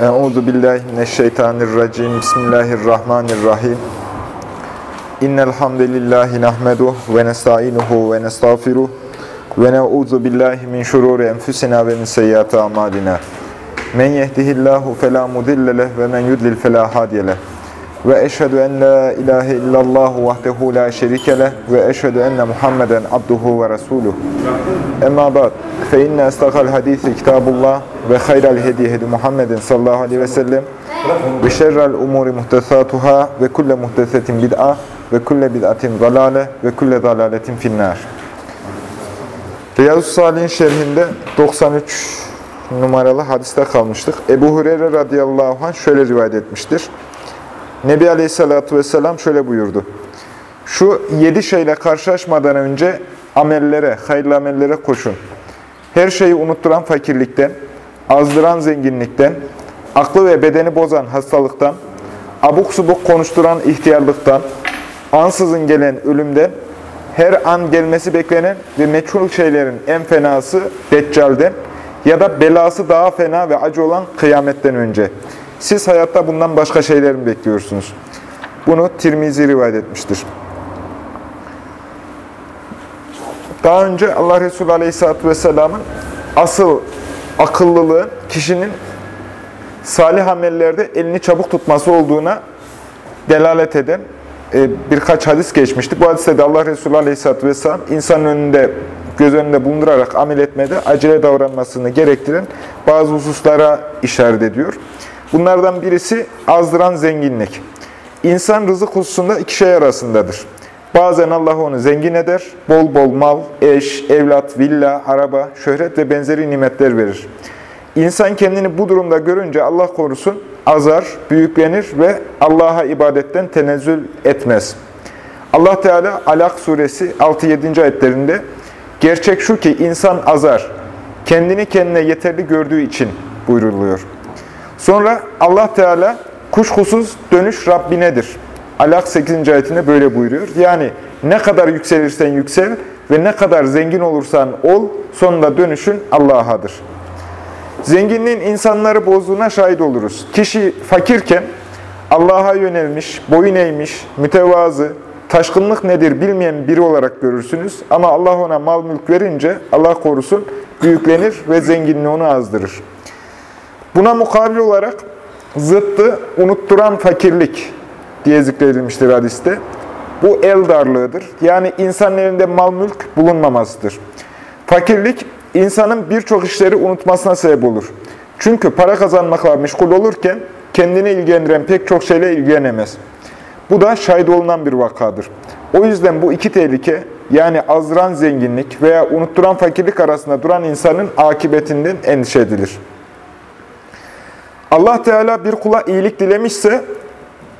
Euzu billahi mineşşeytanirracim. Bismillahirrahmanirrahim. İnnel hamdelellahi nahmeduhu ve nestainuhu ve nestağfiruh ve na'uzu billahi min şururi enfusina ve min seyyiati amalina. Men yehdihillahu fela mudille ve men yudlil fela hadiye. Ve eşhedü en la ilahe illallah vahdehu la şerike leh ve eşhedü enne Muhammeden abduhu ve resuluh. Emma ba'd. Fe inne estakal hadisi kitabullah ve hayral hedi hedi Muhammedin sallallahu aleyhi ve sellem ve şerrel umuri muhtesatuhâ ve kulle muhtesetin bid'a ve kulle bid'atin zalale ve kulle zalaletin finnâr. Riyazu Salih'in şerhinde 93 numaralı hadiste kalmıştık. Ebu Hureyre radıyallahu anh şöyle rivayet etmiştir. Nebi Aleyhisselatü Vesselam şöyle buyurdu. Şu yedi şeyle karşılaşmadan önce amellere, hayırlı amellere koşun. Her şeyi unutturan fakirlikten, azdıran zenginlikten, aklı ve bedeni bozan hastalıktan, abuk subuk konuşturan ihtiyarlıktan, ansızın gelen ölümden, her an gelmesi beklenen ve meçhul şeylerin en fenası Deccal'den ya da belası daha fena ve acı olan kıyametten önce. Siz hayatta bundan başka şeyler mi bekliyorsunuz? Bunu Tirmizi rivayet etmiştir. Daha önce Allah Resulü Aleyhisselatü Vesselam'ın asıl akıllılığı kişinin salih amellerde elini çabuk tutması olduğuna delalet eden e, birkaç hadis geçmişti. Bu hadiste de Allah Resulü Aleyhisselatü Vesselam insanın önünde, göz önünde bulundurarak amel etmede acele davranmasını gerektiren bazı hususlara işaret ediyor. Bunlardan birisi azdıran zenginlik. İnsan rızık hususunda iki şey arasındadır. Bazen Allah onu zengin eder, bol bol mal, eş, evlat, villa, araba, şöhret ve benzeri nimetler verir. İnsan kendini bu durumda görünce Allah korusun azar, büyüklenir ve Allah'a ibadetten tenezzül etmez. Allah Teala Alak suresi 6-7. ayetlerinde gerçek şu ki insan azar, kendini kendine yeterli gördüğü için buyruluyor. Sonra Allah Teala kuşkusuz dönüş Rabbinedir. Alak 8. ayetinde böyle buyuruyor. Yani ne kadar yükselirsen yüksel ve ne kadar zengin olursan ol, sonunda dönüşün Allah'adır. Zenginliğin insanları bozduğuna şahit oluruz. Kişi fakirken Allah'a yönelmiş, boyun eğmiş, mütevazı, taşkınlık nedir bilmeyen biri olarak görürsünüz. Ama Allah ona mal mülk verince Allah korusun büyüklenir ve zenginliği onu azdırır. Buna mukabil olarak zıttı unutturan fakirlik diye zikredilmiştir hadiste. Bu el darlığıdır. Yani insanın elinde mal mülk bulunmamasıdır. Fakirlik insanın birçok işleri unutmasına sebep olur. Çünkü para kazanmakla meşgul olurken kendini ilgilendiren pek çok şeyle ilgilenemez. Bu da şahit olunan bir vakadır. O yüzden bu iki tehlike yani azdıran zenginlik veya unutturan fakirlik arasında duran insanın akıbetinden endişe edilir. Allah Teala bir kula iyilik dilemişse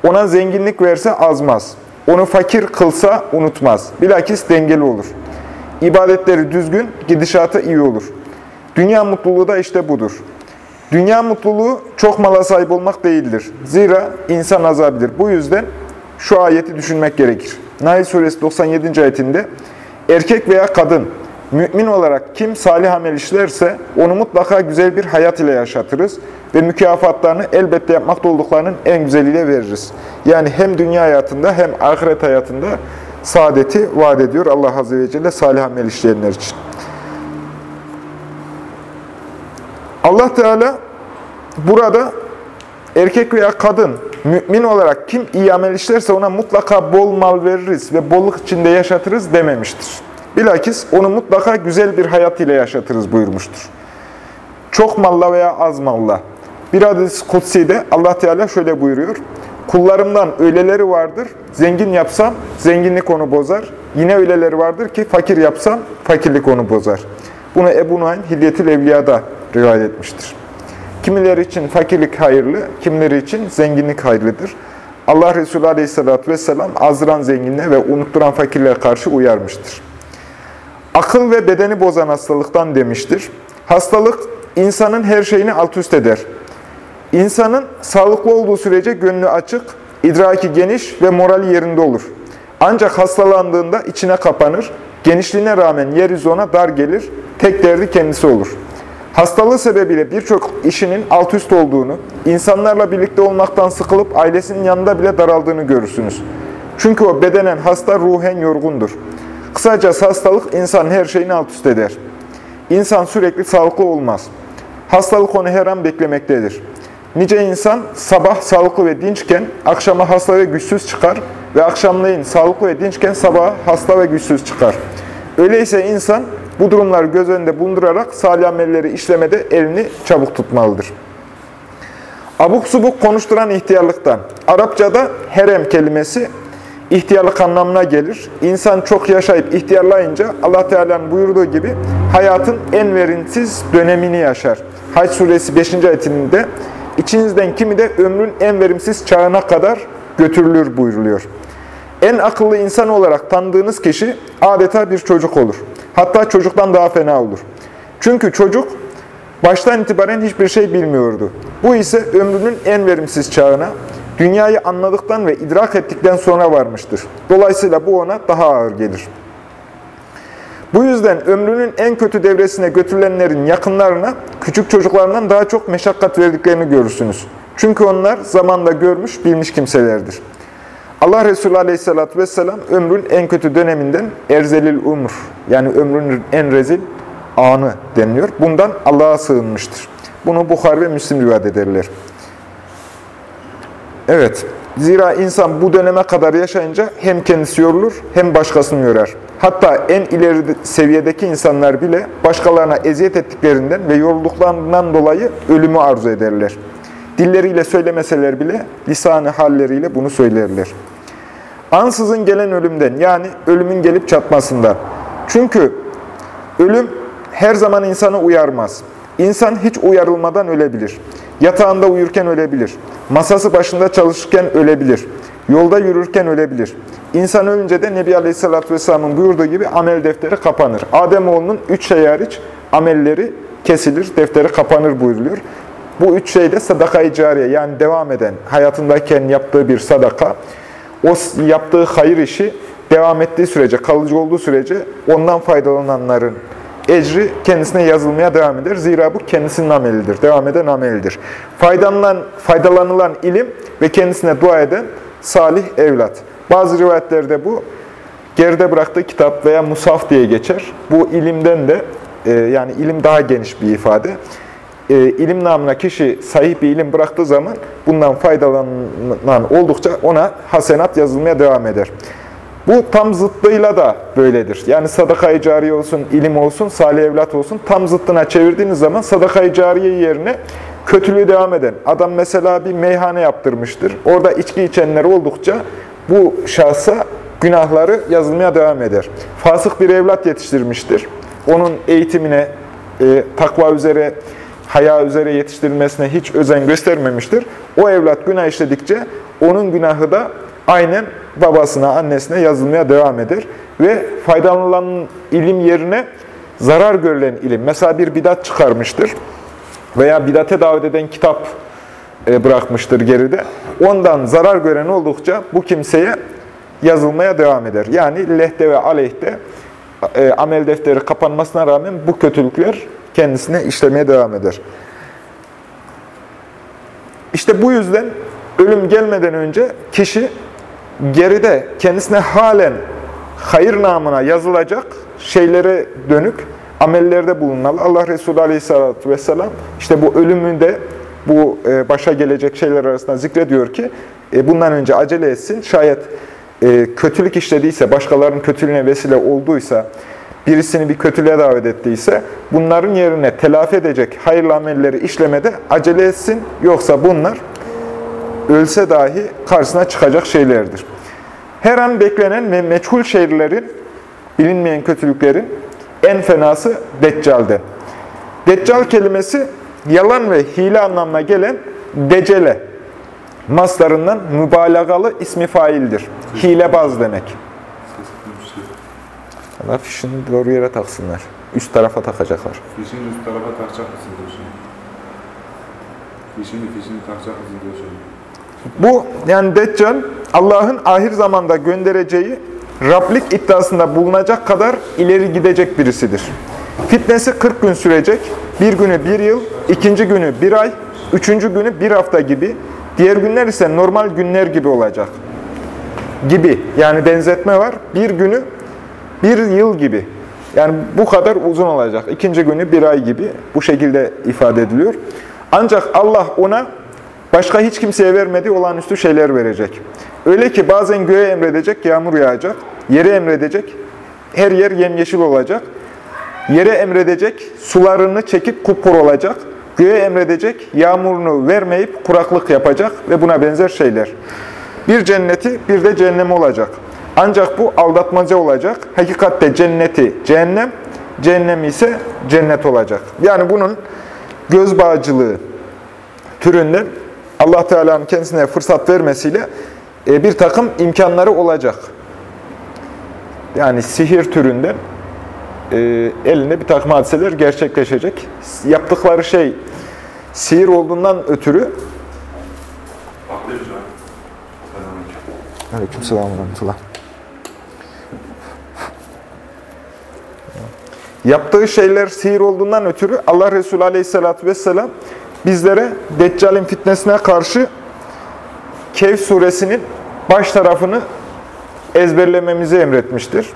ona zenginlik verse azmaz. Onu fakir kılsa unutmaz. Bilakis dengeli olur. İbadetleri düzgün, gidişatı iyi olur. Dünya mutluluğu da işte budur. Dünya mutluluğu çok mala sahip olmak değildir. Zira insan azabidir. Bu yüzden şu ayeti düşünmek gerekir. Nail Suresi 97. ayetinde erkek veya kadın mümin olarak kim salih amel işlerse onu mutlaka güzel bir hayat ile yaşatırız ve mükafatlarını elbette yapmakta olduklarının en güzeliyle veririz. Yani hem dünya hayatında hem ahiret hayatında saadeti vaat ediyor Allah Azze ve Celle salih amel işleyenler için. Allah Teala burada erkek veya kadın mümin olarak kim iyi amel işlerse ona mutlaka bol mal veririz ve bolluk içinde yaşatırız dememiştir. Bilakis onu mutlaka güzel bir hayat ile yaşatırız buyurmuştur. Çok malla veya az malla. Bir hadis kutsi'de Allah Teala şöyle buyuruyor. Kullarımdan öyleleri vardır, zengin yapsam zenginlik onu bozar. Yine öyleleri vardır ki fakir yapsam fakirlik onu bozar. Bunu Ebu Nuaym Hilyetül Evliya'da rivayet etmiştir. Kimileri için fakirlik hayırlı, kimileri için zenginlik hayırlıdır. Allah Resulü Aleyhisselatü Vesselam azdıran zenginliğe ve unutturan fakirliğe karşı uyarmıştır. Akıl ve bedeni bozan hastalıktan demiştir. Hastalık insanın her şeyini alt üst eder. İnsanın sağlıklı olduğu sürece gönlü açık, idraki geniş ve morali yerinde olur. Ancak hastalandığında içine kapanır, genişliğine rağmen yeryüzü ona dar gelir, tek derdi kendisi olur. Hastalığı sebebiyle birçok işinin alt üst olduğunu, insanlarla birlikte olmaktan sıkılıp ailesinin yanında bile daraldığını görürsünüz. Çünkü o bedenen hasta, ruhen yorgundur. Kısacası hastalık insanın her şeyini alt üst eder. İnsan sürekli sağlıklı olmaz. Hastalık onu her an beklemektedir. Nice insan sabah sağlıklı ve dinçken akşama hasta ve güçsüz çıkar ve akşamleyin sağlıklı ve dinçken sabaha hasta ve güçsüz çıkar. Öyleyse insan bu durumları göz önünde bulundurarak salih amelleri işlemede elini çabuk tutmalıdır. Abuk subuk konuşturan ihtiyarlıktan. Arapçada herem kelimesi ihtiyarlık anlamına gelir. İnsan çok yaşayıp ihtiyarlayınca Allah Teala'nın buyurduğu gibi hayatın en verimsiz dönemini yaşar. Hac suresi 5. ayetinde içinizden kimi de ömrün en verimsiz çağına kadar götürülür buyruluyor. En akıllı insan olarak tanıdığınız kişi adeta bir çocuk olur. Hatta çocuktan daha fena olur. Çünkü çocuk baştan itibaren hiçbir şey bilmiyordu. Bu ise ömrünün en verimsiz çağına, dünyayı anladıktan ve idrak ettikten sonra varmıştır. Dolayısıyla bu ona daha ağır gelir. Bu yüzden ömrünün en kötü devresine götürülenlerin yakınlarına küçük çocuklarından daha çok meşakkat verdiklerini görürsünüz. Çünkü onlar zamanda görmüş, bilmiş kimselerdir. Allah Resulü Aleyhisselatü Vesselam ömrün en kötü döneminden erzelil umur, yani ömrün en rezil anı deniliyor. Bundan Allah'a sığınmıştır. Bunu Bukhari ve Müslim rivayet ederler. Evet, zira insan bu döneme kadar yaşayınca hem kendisi yorulur hem başkasını yorar. Hatta en ileri seviyedeki insanlar bile başkalarına eziyet ettiklerinden ve yorulduklarından dolayı ölümü arzu ederler. Dilleriyle söylemeseler bile lisanı halleriyle bunu söylerler. Ansızın gelen ölümden yani ölümün gelip çatmasında. Çünkü ölüm her zaman insanı uyarmaz. İnsan hiç uyarılmadan ölebilir. Yatağında uyurken ölebilir. Masası başında çalışırken ölebilir. Yolda yürürken ölebilir. İnsan ölünce de Nebi Aleyhisselatü Vesselam'ın buyurduğu gibi amel defteri kapanır. Ademoğlunun üç şey hariç amelleri kesilir, defteri kapanır buyuruluyor. Bu üç şey de sadaka-i cariye yani devam eden, hayatındayken yaptığı bir sadaka. O yaptığı hayır işi devam ettiği sürece, kalıcı olduğu sürece ondan faydalananların ecri kendisine yazılmaya devam eder. Zira bu kendisinin amelidir, devam eden amelidir. Faydalanılan, faydalanılan ilim ve kendisine dua eden salih evlat. Bazı rivayetlerde bu geride bıraktığı kitap veya musaf diye geçer. Bu ilimden de e, yani ilim daha geniş bir ifade. E, ilim namına kişi sahih bir ilim bıraktığı zaman bundan faydalanan oldukça ona hasenat yazılmaya devam eder. Bu tam zıttıyla da böyledir. Yani sadaka-i cariye olsun, ilim olsun, salih evlat olsun tam zıttına çevirdiğiniz zaman sadaka-i cariye yerine kötülüğü devam eden. Adam mesela bir meyhane yaptırmıştır. Orada içki içenler oldukça bu şahsa günahları yazılmaya devam eder. Fasık bir evlat yetiştirmiştir. Onun eğitimine, e, takva üzere, haya üzere yetiştirilmesine hiç özen göstermemiştir. O evlat günah işledikçe onun günahı da aynen babasına, annesine yazılmaya devam eder. Ve faydalanılan ilim yerine zarar görülen ilim. Mesela bir bidat çıkarmıştır veya bidate davet eden kitap e, bırakmıştır geride. Ondan zarar gören oldukça bu kimseye yazılmaya devam eder. Yani lehte ve aleyhte e, amel defteri kapanmasına rağmen bu kötülükler kendisine işlemeye devam eder. İşte bu yüzden ölüm gelmeden önce kişi geride kendisine halen hayır namına yazılacak şeylere dönük amellerde bulunmalı. Allah Resulü Aleyhisselatü Vesselam işte bu ölümünde bu e, başa gelecek şeyler arasında zikrediyor ki e, bundan önce acele etsin. Şayet e, kötülük işlediyse, başkalarının kötülüğüne vesile olduysa, birisini bir kötülüğe davet ettiyse bunların yerine telafi edecek hayırlı amelleri işlemede acele etsin. Yoksa bunlar ölse dahi karşısına çıkacak şeylerdir. Her an beklenen ve meçhul şeylerin, bilinmeyen kötülüklerin en fenası Deccal'de. Deccal kelimesi yalan ve hile anlamına gelen decele maslarından mübalağalı ismi faildir. Hilebaz demek. Allah fişini doğru yere taksınlar. Üst tarafa takacaklar. Fişini üst tarafa takacak mısın diyor şimdi. Fişini fişini takacak mısın diyor. Bu yani Deccal Allah'ın ahir zamanda göndereceği Rablik iddiasında bulunacak kadar ileri gidecek birisidir. Fitnesi 40 gün sürecek bir günü bir yıl, ikinci günü bir ay, üçüncü günü bir hafta gibi, diğer günler ise normal günler gibi olacak. Gibi. Yani benzetme var. Bir günü bir yıl gibi. Yani bu kadar uzun olacak. İkinci günü bir ay gibi. Bu şekilde ifade ediliyor. Ancak Allah ona başka hiç kimseye vermediği olağanüstü şeyler verecek. Öyle ki bazen göğe emredecek, yağmur yağacak. Yere emredecek, her yer yemyeşil olacak. Yere emredecek, sularını çekip kupkuru olacak. Göğe emredecek, yağmurunu vermeyip kuraklık yapacak ve buna benzer şeyler. Bir cenneti, bir de cehennem olacak. Ancak bu aldatmaca olacak. Hakikatte cenneti cehennem, cehennem ise cennet olacak. Yani bunun göz bağcılığı türünden Allah Teala'nın kendisine fırsat vermesiyle e, bir takım imkanları olacak. Yani sihir türünden e, elinde bir takım hadiseler gerçekleşecek. Yaptıkları şey sihir olduğundan ötürü. Aleykümselam ve rahmetullah. Yaptığı şeyler sihir olduğundan ötürü Allah Resulü Aleyhisselatü Vesselam bizlere Deccal'in fitnesine karşı Kehf suresinin baş tarafını ezberlememizi emretmiştir.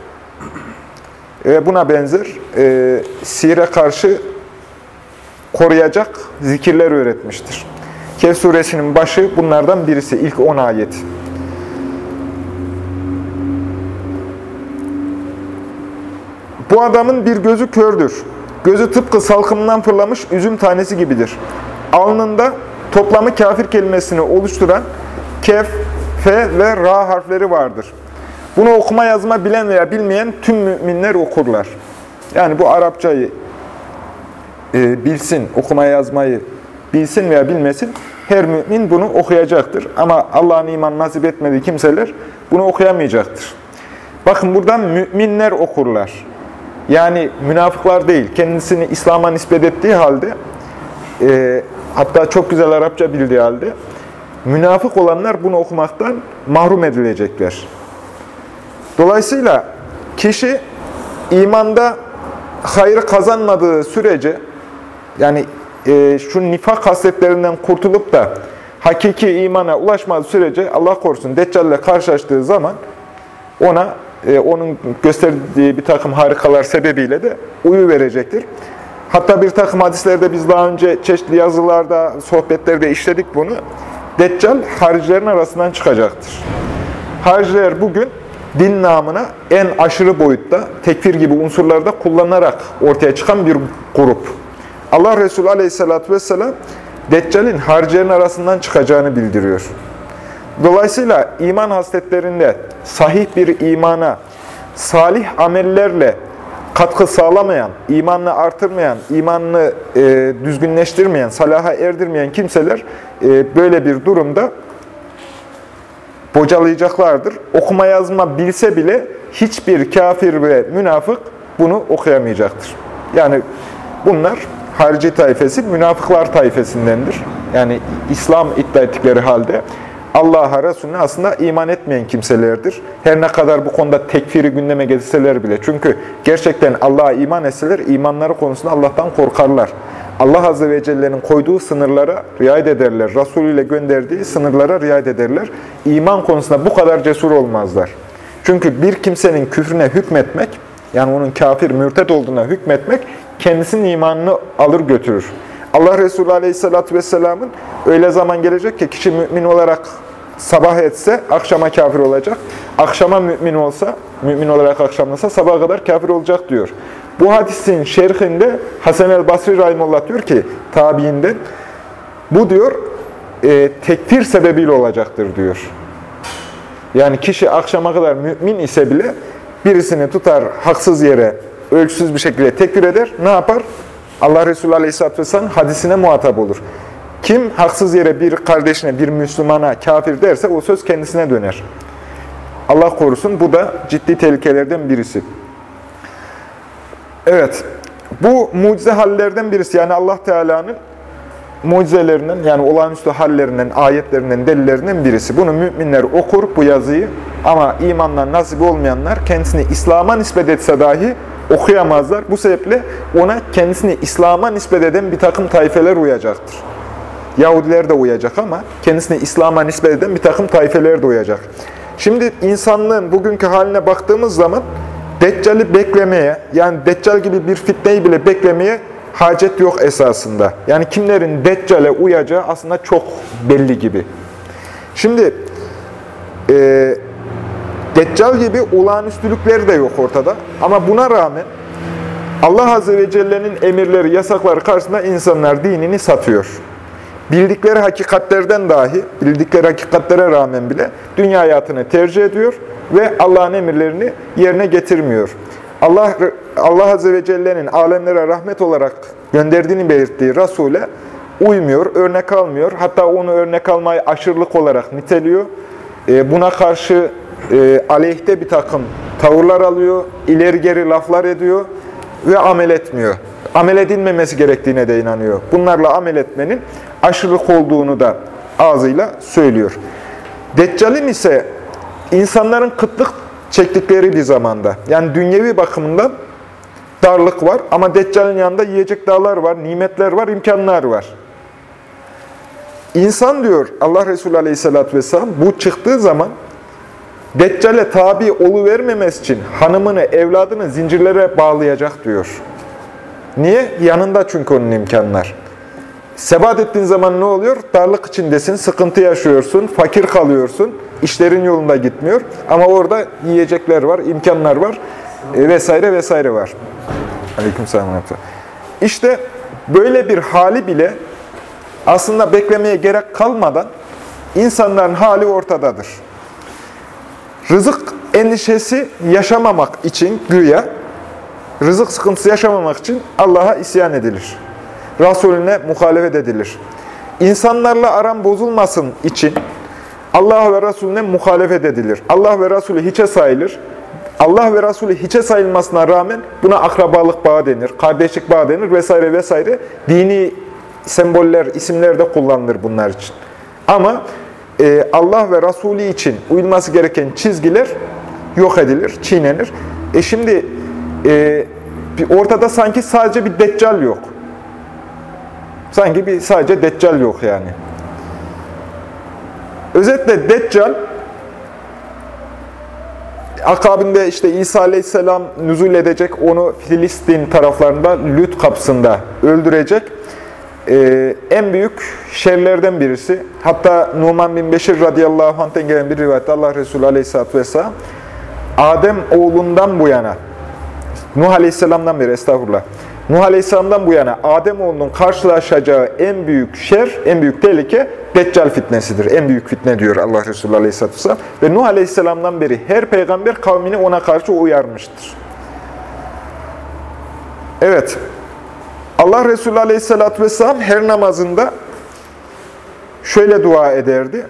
Ve buna benzer e, sihire karşı koruyacak zikirler öğretmiştir. Kehf suresinin başı bunlardan birisi, ilk 10 ayet. Bu adamın bir gözü kördür. Gözü tıpkı salkımından fırlamış üzüm tanesi gibidir. Alnında toplamı kafir kelimesini oluşturan kef, fe ve ra harfleri vardır. Bunu okuma yazma bilen veya bilmeyen tüm müminler okurlar. Yani bu Arapçayı e, bilsin, okuma yazmayı bilsin veya bilmesin, her mümin bunu okuyacaktır. Ama Allah'ın iman nasip etmediği kimseler bunu okuyamayacaktır. Bakın buradan müminler okurlar. Yani münafıklar değil, kendisini İslam'a nispet ettiği halde, e, hatta çok güzel Arapça bildiği halde, münafık olanlar bunu okumaktan mahrum edilecekler. Dolayısıyla kişi imanda hayrı kazanmadığı sürece, yani e, şu nifak hasletlerinden kurtulup da hakiki imana ulaşmadığı sürece Allah korusun Deccal ile karşılaştığı zaman ona e, onun gösterdiği bir takım harikalar sebebiyle de uyu verecektir. Hatta bir takım hadislerde biz daha önce çeşitli yazılarda, sohbetlerde işledik bunu. Deccal haricilerin arasından çıkacaktır. Hariciler bugün din namına en aşırı boyutta tekfir gibi unsurlarda kullanarak ortaya çıkan bir grup. Allah Resulü Aleyhisselatü Vesselam Deccal'in haricilerin arasından çıkacağını bildiriyor. Dolayısıyla iman hasletlerinde sahih bir imana, salih amellerle katkı sağlamayan, imanını artırmayan, imanını e, düzgünleştirmeyen, salaha erdirmeyen kimseler e, böyle bir durumda bocalayacaklardır. Okuma yazma bilse bile hiçbir kafir ve münafık bunu okuyamayacaktır. Yani bunlar harici tayfesi, münafıklar tayfesindendir. Yani İslam iddia ettikleri halde Allah'a, Resulüne aslında iman etmeyen kimselerdir. Her ne kadar bu konuda tekfiri gündeme getirseler bile. Çünkü gerçekten Allah'a iman etseler, imanları konusunda Allah'tan korkarlar. Allah Azze ve Celle'nin koyduğu sınırlara riayet ederler. Resulü ile gönderdiği sınırlara riayet ederler. İman konusunda bu kadar cesur olmazlar. Çünkü bir kimsenin küfrüne hükmetmek, yani onun kafir, mürted olduğuna hükmetmek, kendisinin imanını alır götürür. Allah Resulü Aleyhisselatü Vesselam'ın öyle zaman gelecek ki kişi mümin olarak sabah etse akşama kafir olacak. Akşama mümin olsa, mümin olarak akşamlasa sabaha kadar kafir olacak diyor. Bu hadisin şerhinde Hasan el Basri Rahimullah diyor ki tabiinden bu diyor e, tekfir sebebiyle olacaktır diyor. Yani kişi akşama kadar mümin ise bile birisini tutar haksız yere ölçüsüz bir şekilde tekfir eder. Ne yapar? Allah Resulü Aleyhisselatü Vesselam hadisine muhatap olur. Kim haksız yere bir kardeşine, bir Müslümana kafir derse o söz kendisine döner. Allah korusun bu da ciddi tehlikelerden birisi. Evet, bu mucize hallerden birisi. Yani Allah Teala'nın mucizelerinden, yani olağanüstü hallerinden, ayetlerinden, delillerinden birisi. Bunu müminler okur bu yazıyı ama imandan nasip olmayanlar kendisini İslam'a nispet etse dahi okuyamazlar. Bu sebeple ona kendisini İslam'a nispet eden bir takım tayfeler uyacaktır. Yahudiler de uyacak ama kendisini İslam'a nispet eden bir takım tayfeler de uyacak. Şimdi insanlığın bugünkü haline baktığımız zaman Deccal'i beklemeye, yani Deccal gibi bir fitneyi bile beklemeye hacet yok esasında. Yani kimlerin Deccal'e uyacağı aslında çok belli gibi. Şimdi e, Deccal gibi olağanüstülükleri de yok ortada. Ama buna rağmen Allah Azze ve Celle'nin emirleri, yasakları karşısında insanlar dinini satıyor. Bildikleri hakikatlerden dahi, bildikleri hakikatlere rağmen bile dünya hayatını tercih ediyor ve Allah'ın emirlerini yerine getirmiyor. Allah Allah Azze ve Celle'nin alemlere rahmet olarak gönderdiğini belirttiği Resul'e uymuyor, örnek almıyor. Hatta onu örnek almayı aşırılık olarak niteliyor. E, Buna karşı e, aleyhte bir takım tavırlar alıyor, ileri geri laflar ediyor ve amel etmiyor. Amel edilmemesi gerektiğine de inanıyor. Bunlarla amel etmenin aşırılık olduğunu da ağzıyla söylüyor. Deccal'in ise insanların kıtlık çektikleri bir zamanda, yani dünyevi bakımından darlık var ama Deccal'in yanında yiyecek dağlar var, nimetler var, imkanlar var. İnsan diyor Allah Resulü Aleyhisselatü Vesselam bu çıktığı zaman Deccale tabi oluvermemesi için hanımını, evladını zincirlere bağlayacak diyor. Niye? Yanında çünkü onun imkanlar. Sebat ettiğin zaman ne oluyor? Darlık içindesin, sıkıntı yaşıyorsun, fakir kalıyorsun, işlerin yolunda gitmiyor. Ama orada yiyecekler var, imkanlar var e, vesaire vesaire var. Aleykümselam. İşte böyle bir hali bile aslında beklemeye gerek kalmadan insanların hali ortadadır. Rızık endişesi yaşamamak için güya, rızık sıkıntısı yaşamamak için Allah'a isyan edilir. Resulüne muhalefet edilir. İnsanlarla aram bozulmasın için Allah ve Resulüne muhalefet edilir. Allah ve Resulü hiçe sayılır. Allah ve Resulü hiçe sayılmasına rağmen buna akrabalık bağı denir, kardeşlik bağı denir vesaire vesaire. Dini semboller, isimler de kullanılır bunlar için. Ama e, Allah ve Resulü için uyulması gereken çizgiler yok edilir, çiğnenir. E şimdi e, ortada sanki sadece bir deccal yok. Sanki bir sadece deccal yok yani. Özetle deccal akabinde işte İsa Aleyhisselam nüzul edecek, onu Filistin taraflarında Lüt kapısında öldürecek. Ee, en büyük şerlerden birisi. Hatta Numan bin Beşir radıyallahu anh'ten gelen bir rivayette Allah Resulü aleyhisselatü vesselam Adem oğlundan bu yana Nuh aleyhisselamdan beri estağfurullah. Nuh aleyhisselamdan bu yana Adem oğlunun karşılaşacağı en büyük şer, en büyük tehlike Deccal fitnesidir. En büyük fitne diyor Allah Resulü aleyhisselatü vesselam. Ve Nuh aleyhisselamdan beri her peygamber kavmini ona karşı uyarmıştır. Evet. Allah Resulü Aleyhisselatü Vesselam her namazında şöyle dua ederdi.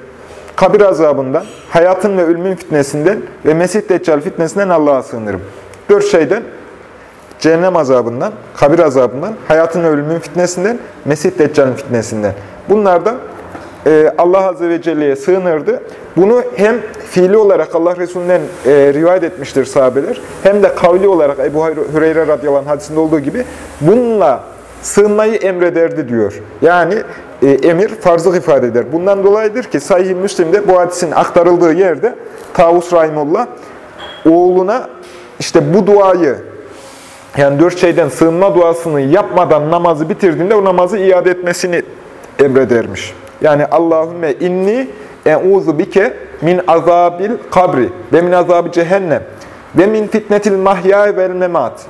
Kabir azabından, hayatın ve ölümün fitnesinden ve Mesih Deccal fitnesinden Allah'a sığınırım. Dört şeyden, cehennem azabından, kabir azabından, hayatın ve ölümün fitnesinden, Mesih Deccal'in fitnesinden. Bunlardan e, Allah Azze ve Celle'ye sığınırdı. Bunu hem fiili olarak Allah Resulü'nden e, rivayet etmiştir sahabeler, hem de kavli olarak Ebu Hüreyre radıyallahu anh hadisinde olduğu gibi bununla sığınmayı emrederdi diyor. Yani e, emir farzlık ifade eder. Bundan dolayıdır ki Sahih-i Müslim'de bu hadisin aktarıldığı yerde Tavus Rahimullah oğluna işte bu duayı yani dört şeyden sığınma duasını yapmadan namazı bitirdiğinde o namazı iade etmesini emredermiş. Yani Allahümme inni e'uzu bike min azabil kabri ve min azabı cehennem ve min fitnetil mahya vel memat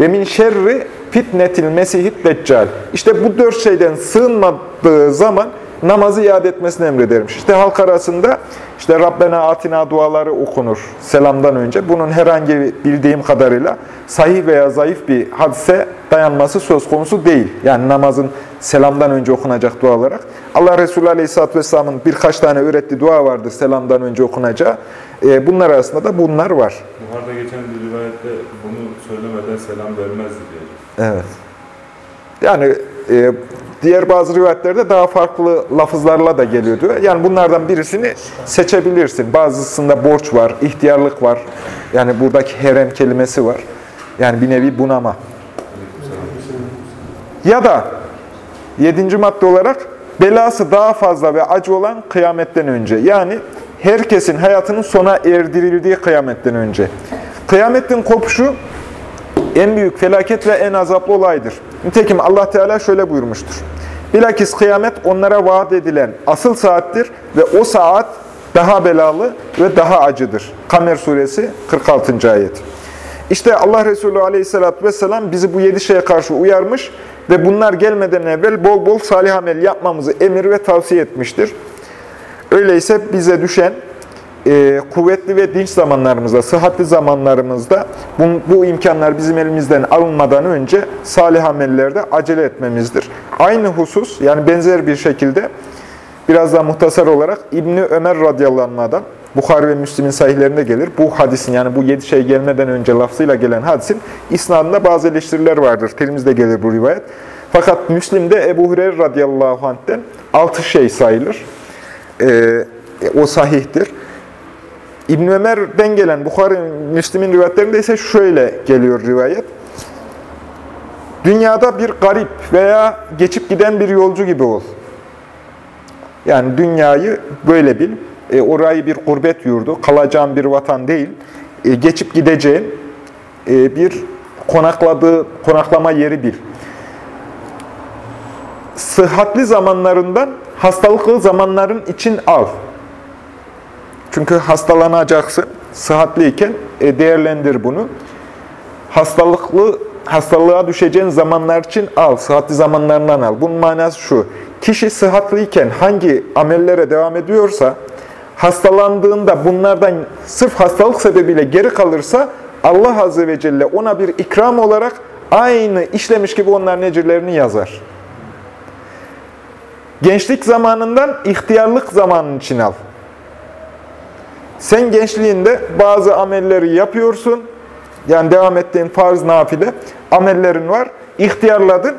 ve min şerri fitnetil mesihid deccal. İşte bu dört şeyden sığınmadığı zaman namazı iade etmesini emredermiş. İşte halk arasında işte Rabbena atina duaları okunur selamdan önce. Bunun herhangi bildiğim kadarıyla sahih veya zayıf bir hadise dayanması söz konusu değil. Yani namazın selamdan önce okunacak dua olarak. Allah Resulü Aleyhisselatü Vesselam'ın birkaç tane öğrettiği dua vardır selamdan önce okunacağı. Ee, bunlar arasında da bunlar var. Buhar'da geçen bir rivayette bunu söylemeden selam vermezdi diye. Evet. Yani e, diğer bazı rivayetlerde daha farklı lafızlarla da geliyor diyor. Yani bunlardan birisini seçebilirsin. Bazısında borç var, ihtiyarlık var. Yani buradaki herem kelimesi var. Yani bir nevi bunama. Ya da yedinci madde olarak belası daha fazla ve acı olan kıyametten önce. Yani herkesin hayatının sona erdirildiği kıyametten önce. Kıyametin kopuşu en büyük felaket ve en azaplı olaydır. Nitekim Allah Teala şöyle buyurmuştur. Bilakis kıyamet onlara vaat edilen asıl saattir ve o saat daha belalı ve daha acıdır. Kamer suresi 46. ayet. İşte Allah Resulü aleyhissalatü vesselam bizi bu yedi şeye karşı uyarmış ve bunlar gelmeden evvel bol bol salih amel yapmamızı emir ve tavsiye etmiştir. Öyleyse bize düşen e, kuvvetli ve dinç zamanlarımızda, sıhhatli zamanlarımızda bu, bu imkanlar bizim elimizden alınmadan önce salih amellerde acele etmemizdir. Aynı husus, yani benzer bir şekilde biraz daha muhtasar olarak İbni Ömer radıyallahu anh'dan Bukhari ve Müslim'in sahihlerinde gelir. Bu hadisin yani bu yedi şey gelmeden önce lafzıyla gelen hadisin isnadında bazı eleştiriler vardır. Terimizde gelir bu rivayet. Fakat Müslim'de Ebu Hureyre radıyallahu anh'ten altı şey sayılır. Ee, o sahihtir. İbn Ömer'den gelen Bukhari Müslim'in rivayetlerinde ise şöyle geliyor rivayet. Dünyada bir garip veya geçip giden bir yolcu gibi ol. Yani dünyayı böyle bil. E, orayı bir gurbet yurdu, kalacağın bir vatan değil. E, geçip gideceğin e, bir konakladığı konaklama yeri bil. Sıhhatli zamanlarından hastalıklı zamanların için al. Çünkü hastalanacaksın. Sıhhatliyken e, değerlendir bunu. Hastalıklı hastalığa düşeceğin zamanlar için al. Sıhhatli zamanlarından al. Bunun manası şu. Kişi sıhhatliyken hangi amellere devam ediyorsa, hastalandığında bunlardan sırf hastalık sebebiyle geri kalırsa, Allah Azze ve Celle ona bir ikram olarak aynı işlemiş gibi onların ecirlerini yazar. Gençlik zamanından ihtiyarlık zamanın için al. Sen gençliğinde bazı amelleri yapıyorsun. Yani devam ettiğin farz, nafile amellerin var. İhtiyarladın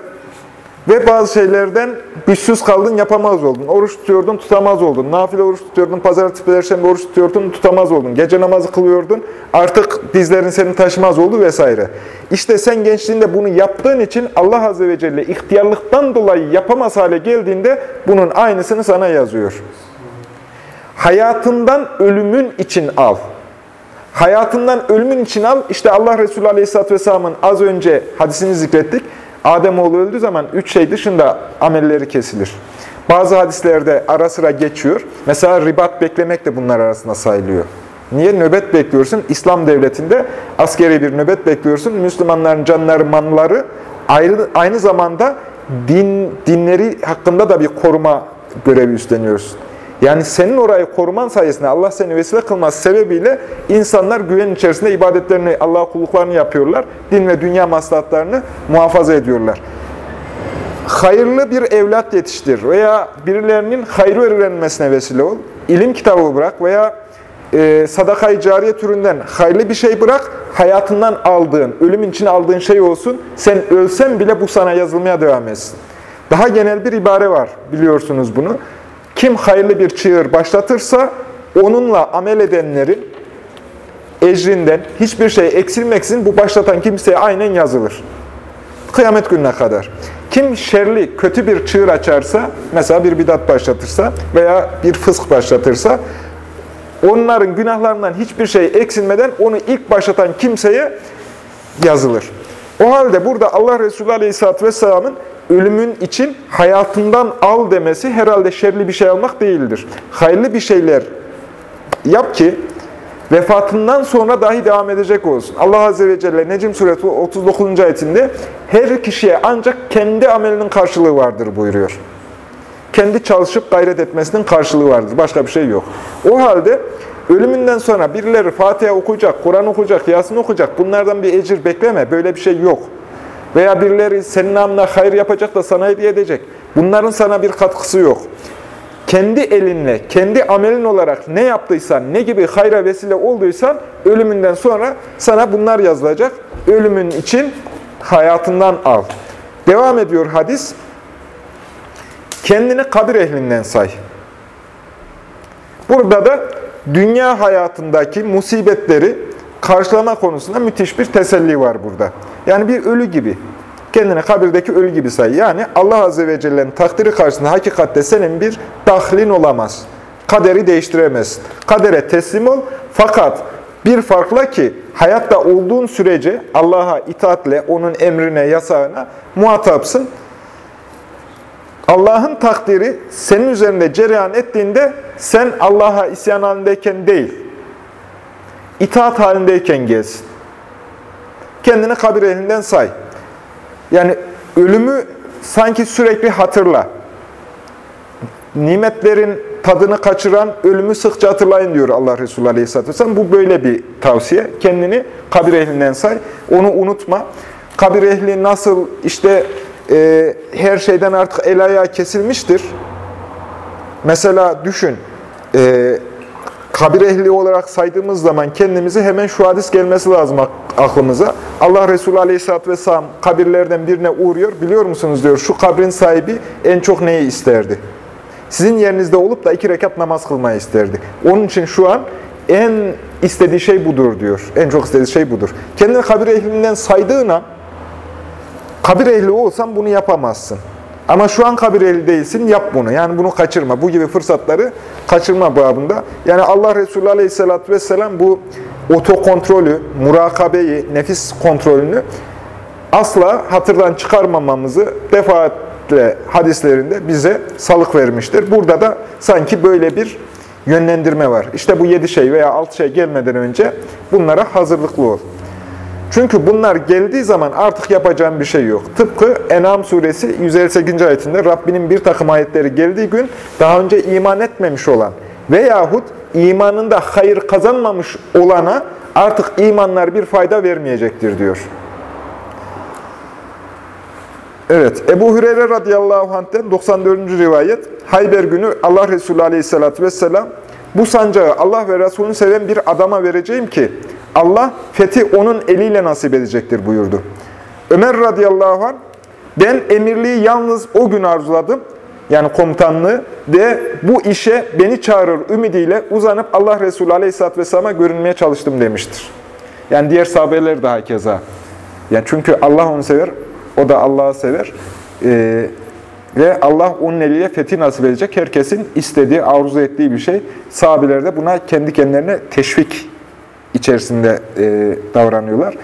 ve bazı şeylerden güçsüz kaldın, yapamaz oldun. Oruç tutuyordun, tutamaz oldun. Nafile oruç tutuyordun, pazartesi, perşembe oruç tutuyordun, tutamaz oldun. Gece namazı kılıyordun, artık dizlerin seni taşımaz oldu vesaire. İşte sen gençliğinde bunu yaptığın için Allah Azze ve Celle ihtiyarlıktan dolayı yapamaz hale geldiğinde bunun aynısını sana yazıyor. Hayatından ölümün için al. Hayatından ölümün için al. İşte Allah Resulü Aleyhisselatü Vesselam'ın az önce hadisini zikrettik. Ademoğlu öldüğü zaman üç şey dışında amelleri kesilir. Bazı hadislerde ara sıra geçiyor. Mesela ribat beklemek de bunlar arasında sayılıyor. Niye? Nöbet bekliyorsun. İslam devletinde askeri bir nöbet bekliyorsun. Müslümanların canları, manları ayrı, aynı zamanda din dinleri hakkında da bir koruma görevi üstleniyorsun. Yani senin orayı koruman sayesinde Allah seni vesile kılması sebebiyle insanlar güven içerisinde ibadetlerini, Allah kulluklarını yapıyorlar. Din ve dünya maslahatlarını muhafaza ediyorlar. Hayırlı bir evlat yetiştir veya birilerinin hayrı öğrenmesine vesile ol. İlim kitabı bırak veya e, sadakayı cariye türünden hayırlı bir şey bırak. Hayatından aldığın, ölümün için aldığın şey olsun. Sen ölsen bile bu sana yazılmaya devam etsin. Daha genel bir ibare var, biliyorsunuz bunu. Kim hayırlı bir çığır başlatırsa onunla amel edenlerin ecrinden hiçbir şey eksilmeksizin bu başlatan kimseye aynen yazılır. Kıyamet gününe kadar. Kim şerli, kötü bir çığır açarsa, mesela bir bidat başlatırsa veya bir fısk başlatırsa, onların günahlarından hiçbir şey eksilmeden onu ilk başlatan kimseye yazılır. O halde burada Allah Resulü Aleyhisselatü Vesselam'ın ölümün için hayatından al demesi herhalde şerli bir şey almak değildir. Hayırlı bir şeyler yap ki vefatından sonra dahi devam edecek olsun. Allah Azze ve Celle Necim Suresi 39. ayetinde her kişiye ancak kendi amelinin karşılığı vardır buyuruyor. Kendi çalışıp gayret etmesinin karşılığı vardır. Başka bir şey yok. O halde ölümünden sonra birileri Fatiha okuyacak, Kur'an okuyacak, Yasin okuyacak. Bunlardan bir ecir bekleme. Böyle bir şey yok. Veya birileri senin namına hayır yapacak da sana hediye edecek. Bunların sana bir katkısı yok. Kendi elinle, kendi amelin olarak ne yaptıysan, ne gibi hayra vesile olduysan ölümünden sonra sana bunlar yazılacak. Ölümün için hayatından al. Devam ediyor hadis. Kendini kabir ehlinden say. Burada da dünya hayatındaki musibetleri karşılama konusunda müthiş bir teselli var burada. Yani bir ölü gibi. Kendini kabirdeki ölü gibi say. Yani Allah Azze ve Celle'nin takdiri karşısında hakikatte senin bir dahlin olamaz. Kaderi değiştiremezsin. Kadere teslim ol. Fakat bir farkla ki hayatta olduğun sürece Allah'a itaatle, onun emrine, yasağına muhatapsın. Allah'ın takdiri senin üzerinde cereyan ettiğinde sen Allah'a isyan halindeyken değil, itaat halindeyken gelsin. Kendini kabir ehlinden say. Yani ölümü sanki sürekli hatırla. Nimetlerin tadını kaçıran ölümü sıkça hatırlayın diyor Allah Resulü Aleyhisselatü Vesselam. Bu böyle bir tavsiye. Kendini kabir ehlinden say. Onu unutma. Kabir ehli nasıl işte e, her şeyden artık el ayağı kesilmiştir. Mesela düşün. E, kabir ehli olarak saydığımız zaman kendimizi hemen şu hadis gelmesi lazım ak- aklımıza. Allah Resulü Aleyhisselatü Vesselam kabirlerden birine uğruyor. Biliyor musunuz diyor şu kabrin sahibi en çok neyi isterdi? Sizin yerinizde olup da iki rekat namaz kılmayı isterdi. Onun için şu an en istediği şey budur diyor. En çok istediği şey budur. Kendini kabir ehlinden saydığına kabir ehli olsan bunu yapamazsın. Ama şu an kabir ehli değilsin, yap bunu. Yani bunu kaçırma. Bu gibi fırsatları kaçırma babında. Yani Allah Resulü Aleyhisselatü Vesselam bu otokontrolü, murakabeyi, nefis kontrolünü asla hatırdan çıkarmamamızı defaatle hadislerinde bize salık vermiştir. Burada da sanki böyle bir yönlendirme var. İşte bu yedi şey veya altı şey gelmeden önce bunlara hazırlıklı ol. Çünkü bunlar geldiği zaman artık yapacağın bir şey yok. Tıpkı En'am suresi 158. ayetinde Rabbinin bir takım ayetleri geldiği gün daha önce iman etmemiş olan veyahut imanında hayır kazanmamış olana artık imanlar bir fayda vermeyecektir diyor. Evet, Ebu Hureyre radıyallahu anh'ten 94. rivayet. Hayber günü Allah Resulü aleyhissalatü vesselam bu sancağı Allah ve Resulünü seven bir adama vereceğim ki Allah fethi onun eliyle nasip edecektir buyurdu. Ömer radıyallahu anh ben emirliği yalnız o gün arzuladım. Yani komutanlığı ve bu işe beni çağırır ümidiyle uzanıp Allah Resulü aleyhissalatü vesselama görünmeye çalıştım demiştir. Yani diğer sahabeler daha keza. Yani çünkü Allah onu sever, o da Allah'ı sever. Ee, ve Allah onun eliyle fethi nasip edecek. Herkesin istediği, arzu ettiği bir şey. Sahabeler de buna kendi kendilerine teşvik içerisinde e, davranıyorlar.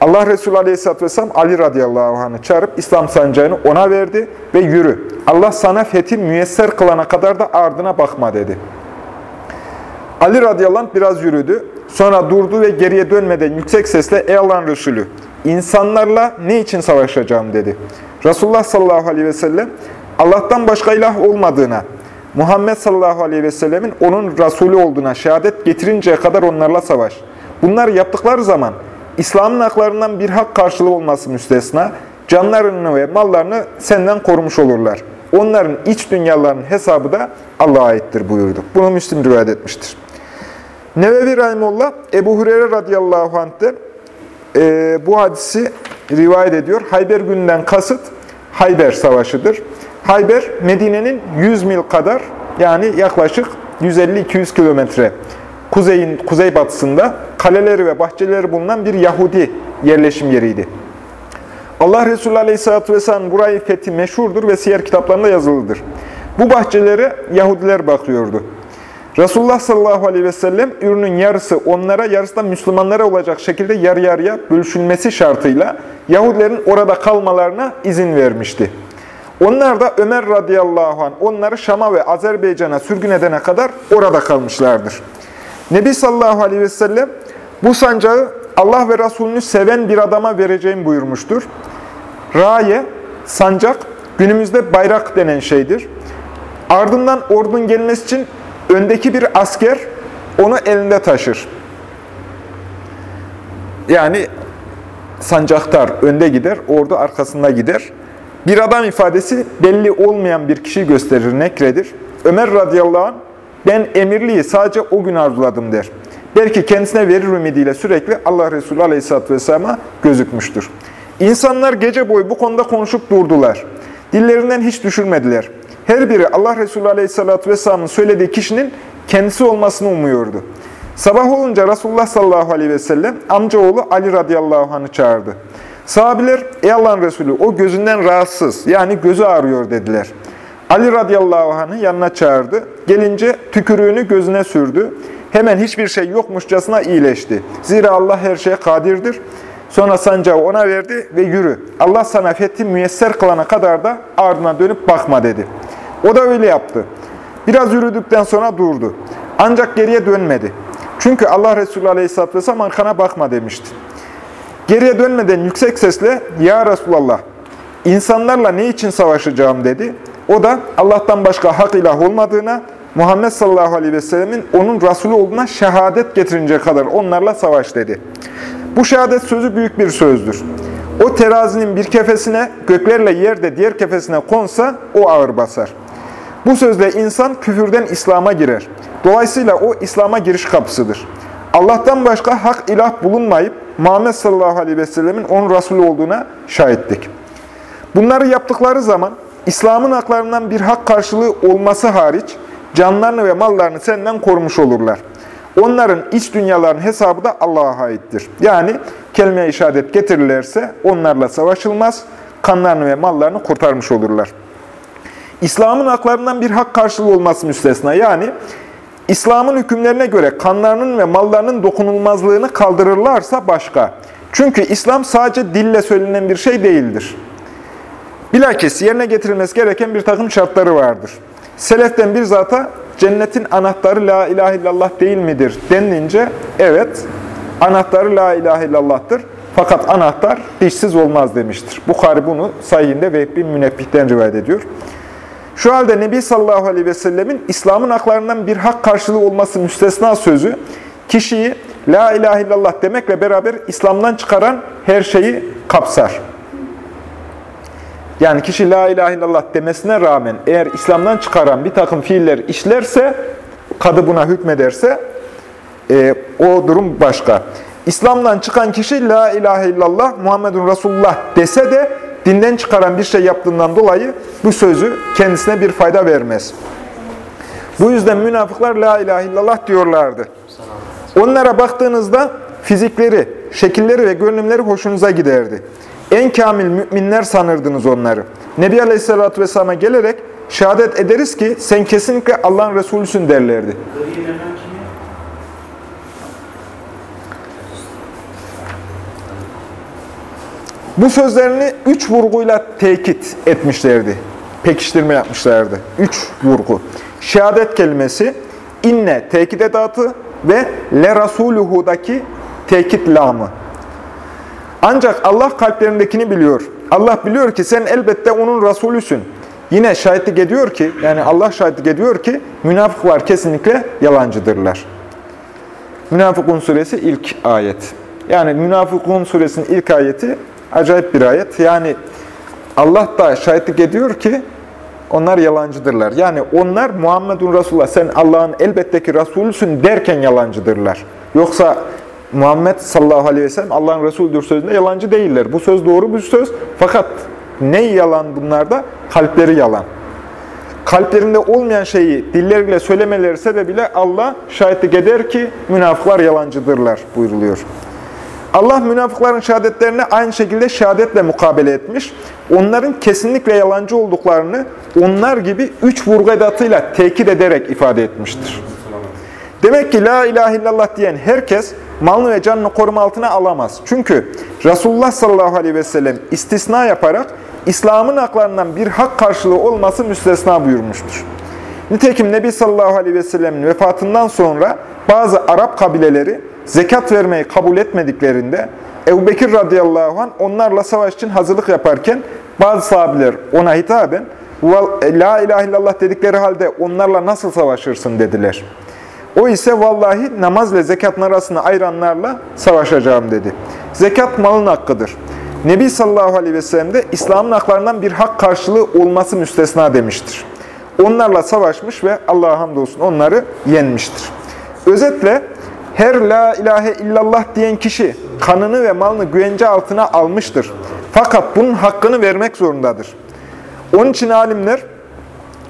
Allah Resulü Aleyhisselatü Vesselam Ali radıyallahu anh'ı çağırıp İslam sancağını ona verdi ve yürü. Allah sana fethi müyesser kılana kadar da ardına bakma dedi. Ali radıyallahu anh biraz yürüdü. Sonra durdu ve geriye dönmeden yüksek sesle ey Allah'ın Resulü insanlarla ne için savaşacağım dedi. Resulullah sallallahu aleyhi ve sellem Allah'tan başka ilah olmadığına, Muhammed sallallahu aleyhi ve sellemin onun Resulü olduğuna şehadet getirinceye kadar onlarla savaş. Bunlar yaptıkları zaman İslam'ın haklarından bir hak karşılığı olması müstesna, canlarını ve mallarını senden korumuş olurlar. Onların iç dünyalarının hesabı da Allah'a aittir buyurdu. Bunu Müslim rivayet etmiştir. Nevevi Rahimullah, Ebu Hureyre radıyallahu anh'te e, bu hadisi rivayet ediyor. Hayber gününden kasıt Hayber Savaşı'dır. Hayber, Medine'nin 100 mil kadar yani yaklaşık 150-200 kilometre kuzeyin kuzeybatısında kaleleri ve bahçeleri bulunan bir Yahudi yerleşim yeriydi. Allah Resulü Aleyhisselatü Vesselam burayı fethi meşhurdur ve siyer kitaplarında yazılıdır. Bu bahçelere Yahudiler bakıyordu. Resulullah sallallahu aleyhi ve sellem ürünün yarısı onlara, yarısı da Müslümanlara olacak şekilde yarı yarıya bölüşülmesi şartıyla Yahudilerin orada kalmalarına izin vermişti. Onlar da Ömer radıyallahu anh onları Şam'a ve Azerbaycan'a sürgün edene kadar orada kalmışlardır. Nebi sallallahu aleyhi ve sellem bu sancağı Allah ve Resulünü seven bir adama vereceğim buyurmuştur. Raye, sancak günümüzde bayrak denen şeydir. Ardından ordunun gelmesi için öndeki bir asker onu elinde taşır. Yani sancaktar önde gider, ordu arkasında gider. Bir adam ifadesi belli olmayan bir kişi gösterir, nekredir. Ömer radıyallahu anh, ben emirliği sadece o gün arzuladım der. Belki kendisine verir ümidiyle sürekli Allah Resulü aleyhisselatü vesselam'a gözükmüştür. İnsanlar gece boyu bu konuda konuşup durdular. Dillerinden hiç düşürmediler. Her biri Allah Resulü aleyhisselatü vesselamın söylediği kişinin kendisi olmasını umuyordu. Sabah olunca Resulullah sallallahu aleyhi ve sellem amcaoğlu Ali radıyallahu anh'ı çağırdı. Sahabiler, ey Allah'ın Resulü o gözünden rahatsız, yani gözü ağrıyor dediler. Ali radıyallahu anh'ı yanına çağırdı. Gelince tükürüğünü gözüne sürdü. Hemen hiçbir şey yokmuşçasına iyileşti. Zira Allah her şeye kadirdir. Sonra sancağı ona verdi ve yürü. Allah sana fethi müyesser kılana kadar da ardına dönüp bakma dedi. O da öyle yaptı. Biraz yürüdükten sonra durdu. Ancak geriye dönmedi. Çünkü Allah Resulü Aleyhisselatü Vesselam arkana bakma demişti. Geriye dönmeden yüksek sesle, Ya Resulallah, insanlarla ne için savaşacağım dedi. O da Allah'tan başka hak ilah olmadığına, Muhammed sallallahu aleyhi ve sellemin onun Resulü olduğuna şehadet getirince kadar onlarla savaş dedi. Bu şehadet sözü büyük bir sözdür. O terazinin bir kefesine, göklerle yerde diğer kefesine konsa o ağır basar. Bu sözle insan küfürden İslam'a girer. Dolayısıyla o İslam'a giriş kapısıdır. Allah'tan başka hak ilah bulunmayıp Muhammed sallallahu aleyhi ve sellemin onun Resulü olduğuna şahitlik. Bunları yaptıkları zaman İslam'ın haklarından bir hak karşılığı olması hariç canlarını ve mallarını senden korumuş olurlar. Onların iç dünyaların hesabı da Allah'a aittir. Yani kelime-i şehadet getirirlerse onlarla savaşılmaz, kanlarını ve mallarını kurtarmış olurlar. İslam'ın haklarından bir hak karşılığı olması müstesna. Yani İslam'ın hükümlerine göre kanlarının ve mallarının dokunulmazlığını kaldırırlarsa başka. Çünkü İslam sadece dille söylenen bir şey değildir. Bilakis yerine getirilmesi gereken bir takım şartları vardır. Seleften bir zata cennetin anahtarı la ilahe illallah değil midir denilince evet anahtarı la ilahe illallah'tır. Fakat anahtar dişsiz olmaz demiştir. Bukhari bunu sayhinde ve bin münebbihten rivayet ediyor. Şu halde Nebi sallallahu aleyhi ve sellemin İslam'ın haklarından bir hak karşılığı olması müstesna sözü, kişiyi la ilahe illallah demekle beraber İslam'dan çıkaran her şeyi kapsar. Yani kişi la ilahe illallah demesine rağmen eğer İslam'dan çıkaran bir takım fiiller işlerse, kadı buna hükmederse e, o durum başka. İslam'dan çıkan kişi la ilahe illallah Muhammedun Resulullah dese de dinden çıkaran bir şey yaptığından dolayı bu sözü kendisine bir fayda vermez. Bu yüzden münafıklar la ilahe illallah diyorlardı. Onlara baktığınızda fizikleri, şekilleri ve görünümleri hoşunuza giderdi. En kamil müminler sanırdınız onları. Nebi Aleyhisselatü Vesselam'a gelerek şehadet ederiz ki sen kesinlikle Allah'ın Resulüsün derlerdi. Bu sözlerini üç vurguyla tekit etmişlerdi. Pekiştirme yapmışlardı. Üç vurgu. Şehadet kelimesi, inne tekit edatı ve le rasuluhu'daki tekit lamı. Ancak Allah kalplerindekini biliyor. Allah biliyor ki sen elbette onun Resulüsün. Yine şahitlik ediyor ki, yani Allah şahitlik ediyor ki münafıklar kesinlikle yalancıdırlar. Münafıkun suresi ilk ayet. Yani Münafıkun suresinin ilk ayeti acayip bir ayet. Yani Allah da şahitlik ediyor ki onlar yalancıdırlar. Yani onlar Muhammedun Resulullah sen Allah'ın elbette ki Resulüsün derken yalancıdırlar. Yoksa Muhammed sallallahu aleyhi ve sellem Allah'ın Resulüdür sözünde yalancı değiller. Bu söz doğru bir söz. Fakat ne yalan bunlarda? Kalpleri yalan. Kalplerinde olmayan şeyi dilleriyle söylemeleri sebebiyle Allah şahitlik eder ki münafıklar yalancıdırlar buyruluyor. Allah münafıkların şehadetlerine aynı şekilde şehadetle mukabele etmiş. Onların kesinlikle yalancı olduklarını onlar gibi üç vurgu edatıyla tekit ederek ifade etmiştir. Demek ki la ilahe illallah diyen herkes malını ve canını koruma altına alamaz. Çünkü Resulullah sallallahu aleyhi ve sellem istisna yaparak İslam'ın haklarından bir hak karşılığı olması müstesna buyurmuştur. Nitekim Nebi sallallahu aleyhi ve sellemin vefatından sonra bazı Arap kabileleri zekat vermeyi kabul etmediklerinde Ebu Bekir radıyallahu anh onlarla savaş için hazırlık yaparken bazı sahabiler ona hitaben La ilahe illallah dedikleri halde onlarla nasıl savaşırsın dediler. O ise vallahi namaz ile zekatın arasını ayıranlarla savaşacağım dedi. Zekat malın hakkıdır. Nebi sallallahu aleyhi ve sellem de İslam'ın haklarından bir hak karşılığı olması müstesna demiştir. Onlarla savaşmış ve Allah'a hamdolsun onları yenmiştir. Özetle her la ilahe illallah diyen kişi kanını ve malını güvence altına almıştır. Fakat bunun hakkını vermek zorundadır. Onun için alimler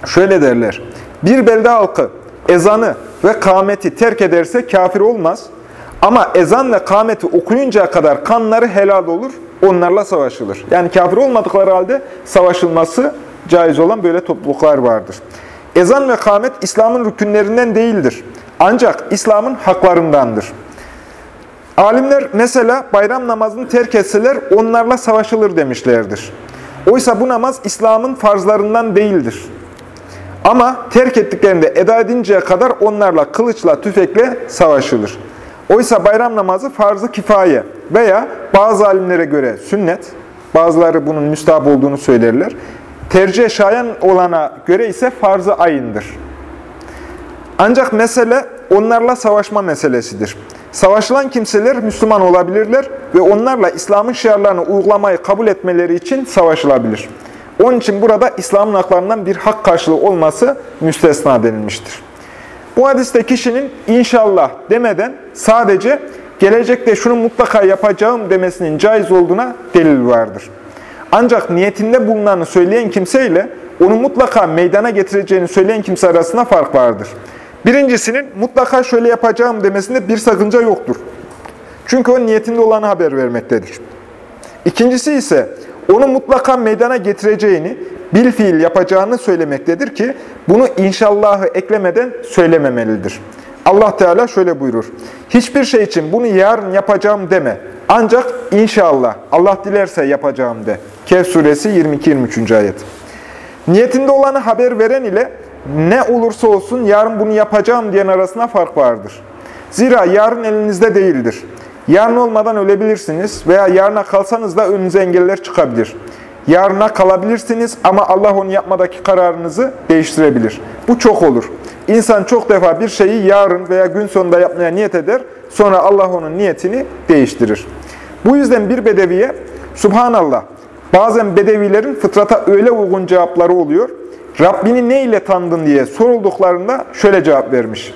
şöyle derler. Bir belde halkı ezanı ve kâmeti terk ederse kafir olmaz. Ama ezan ve kâmeti okuyuncaya kadar kanları helal olur, onlarla savaşılır. Yani kafir olmadıkları halde savaşılması caiz olan böyle topluluklar vardır. Ezan ve kâmet İslam'ın rükünlerinden değildir. Ancak İslam'ın haklarındandır. Alimler mesela bayram namazını terk etseler onlarla savaşılır demişlerdir. Oysa bu namaz İslam'ın farzlarından değildir. Ama terk ettiklerinde eda edinceye kadar onlarla kılıçla, tüfekle savaşılır. Oysa bayram namazı farz-ı kifaye veya bazı alimlere göre sünnet, bazıları bunun müstahap olduğunu söylerler. Tercih şayan olana göre ise farz-ı ayındır. Ancak mesele onlarla savaşma meselesidir. Savaşılan kimseler Müslüman olabilirler ve onlarla İslam'ın şiarlarını uygulamayı kabul etmeleri için savaşılabilir. Onun için burada İslam'ın haklarından bir hak karşılığı olması müstesna denilmiştir. Bu hadiste kişinin inşallah demeden sadece gelecekte şunu mutlaka yapacağım demesinin caiz olduğuna delil vardır. Ancak niyetinde bulunanı söyleyen kimseyle onu mutlaka meydana getireceğini söyleyen kimse arasında fark vardır. Birincisinin mutlaka şöyle yapacağım demesinde bir sakınca yoktur. Çünkü o niyetinde olanı haber vermektedir. İkincisi ise onu mutlaka meydana getireceğini, bil fiil yapacağını söylemektedir ki bunu inşallahı eklemeden söylememelidir. Allah Teala şöyle buyurur. Hiçbir şey için bunu yarın yapacağım deme. Ancak inşallah Allah dilerse yapacağım de. Kehf suresi 22-23. ayet. Niyetinde olanı haber veren ile ne olursa olsun yarın bunu yapacağım diyen arasında fark vardır. Zira yarın elinizde değildir. Yarın olmadan ölebilirsiniz veya yarına kalsanız da önünüze engeller çıkabilir. Yarına kalabilirsiniz ama Allah onu yapmadaki kararınızı değiştirebilir. Bu çok olur. İnsan çok defa bir şeyi yarın veya gün sonunda yapmaya niyet eder, sonra Allah onun niyetini değiştirir. Bu yüzden bir bedeviye, Subhanallah, bazen bedevilerin fıtrata öyle uygun cevapları oluyor, Rabbini ne ile tanıdın diye sorulduklarında şöyle cevap vermiş.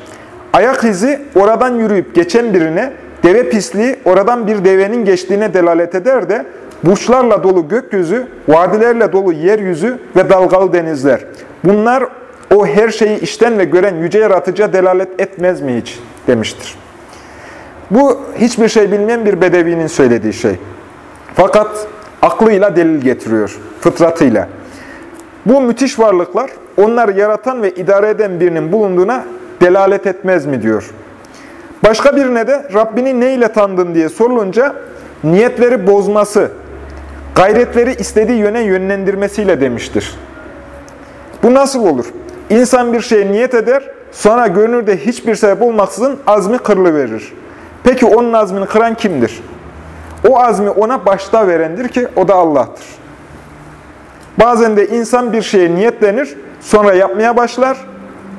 Ayak izi oradan yürüyüp geçen birine, deve pisliği oradan bir devenin geçtiğine delalet eder de, burçlarla dolu gökyüzü, vadilerle dolu yeryüzü ve dalgalı denizler. Bunlar o her şeyi işten ve gören yüce yaratıcıya delalet etmez mi hiç demiştir. Bu hiçbir şey bilmeyen bir bedevinin söylediği şey. Fakat aklıyla delil getiriyor, fıtratıyla. Bu müthiş varlıklar onları yaratan ve idare eden birinin bulunduğuna delalet etmez mi diyor. Başka birine de Rabbini ne ile tanıdın diye sorulunca niyetleri bozması, gayretleri istediği yöne yönlendirmesiyle demiştir. Bu nasıl olur? İnsan bir şeye niyet eder, sonra görünürde hiçbir sebep olmaksızın azmi kırılıverir. Peki onun azmini kıran kimdir? O azmi ona başta verendir ki o da Allah'tır. Bazen de insan bir şeye niyetlenir, sonra yapmaya başlar,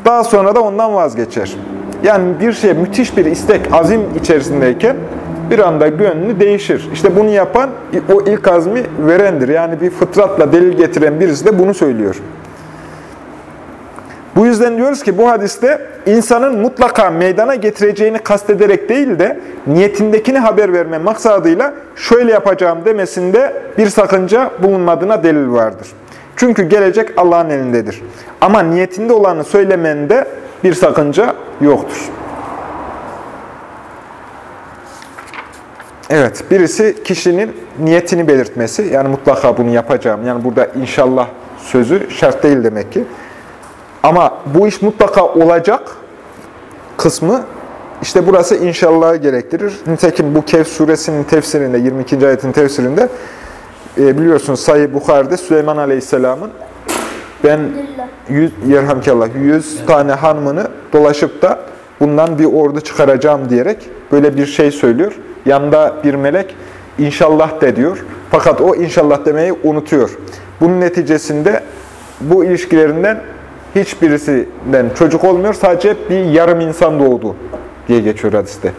daha sonra da ondan vazgeçer. Yani bir şey müthiş bir istek, azim içerisindeyken bir anda gönlü değişir. İşte bunu yapan o ilk azmi verendir. Yani bir fıtratla delil getiren birisi de bunu söylüyor. Bu yüzden diyoruz ki bu hadiste insanın mutlaka meydana getireceğini kastederek değil de niyetindekini haber verme maksadıyla şöyle yapacağım demesinde bir sakınca bulunmadığına delil vardır. Çünkü gelecek Allah'ın elindedir. Ama niyetinde olanı söylemende bir sakınca yoktur. Evet, birisi kişinin niyetini belirtmesi, yani mutlaka bunu yapacağım. Yani burada inşallah sözü şart değil demek ki. Ama bu iş mutlaka olacak kısmı işte burası inşallahı gerektirir. Nitekim bu Kehf suresinin tefsirinde, 22. ayetin tefsirinde e, biliyorsunuz Sahih Bukhari'de Süleyman Aleyhisselam'ın ben 100, yerhamkallah 100 tane hanımını dolaşıp da bundan bir ordu çıkaracağım diyerek böyle bir şey söylüyor. Yanında bir melek inşallah de diyor. Fakat o inşallah demeyi unutuyor. Bunun neticesinde bu ilişkilerinden hiçbirisinden çocuk olmuyor. Sadece bir yarım insan doğdu diye geçiyor hadiste.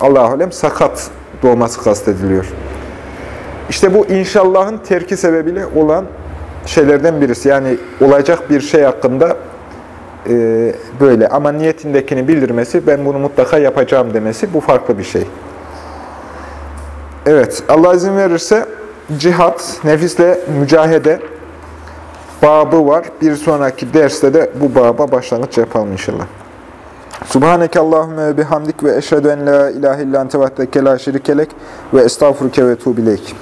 Allah-u Alem sakat doğması kastediliyor. İşte bu inşallahın terki sebebiyle olan şeylerden birisi. Yani olacak bir şey hakkında e, böyle ama niyetindekini bildirmesi, ben bunu mutlaka yapacağım demesi bu farklı bir şey. Evet, Allah izin verirse cihat, nefisle mücahede babı var. Bir sonraki derste de bu baba başlangıç yapalım inşallah. Subhaneke Allahümme ve bihamdik ve eşhedü en la ilahe illa ente vahdeke la şerikelek ve estağfuruke ve tuğbileyk.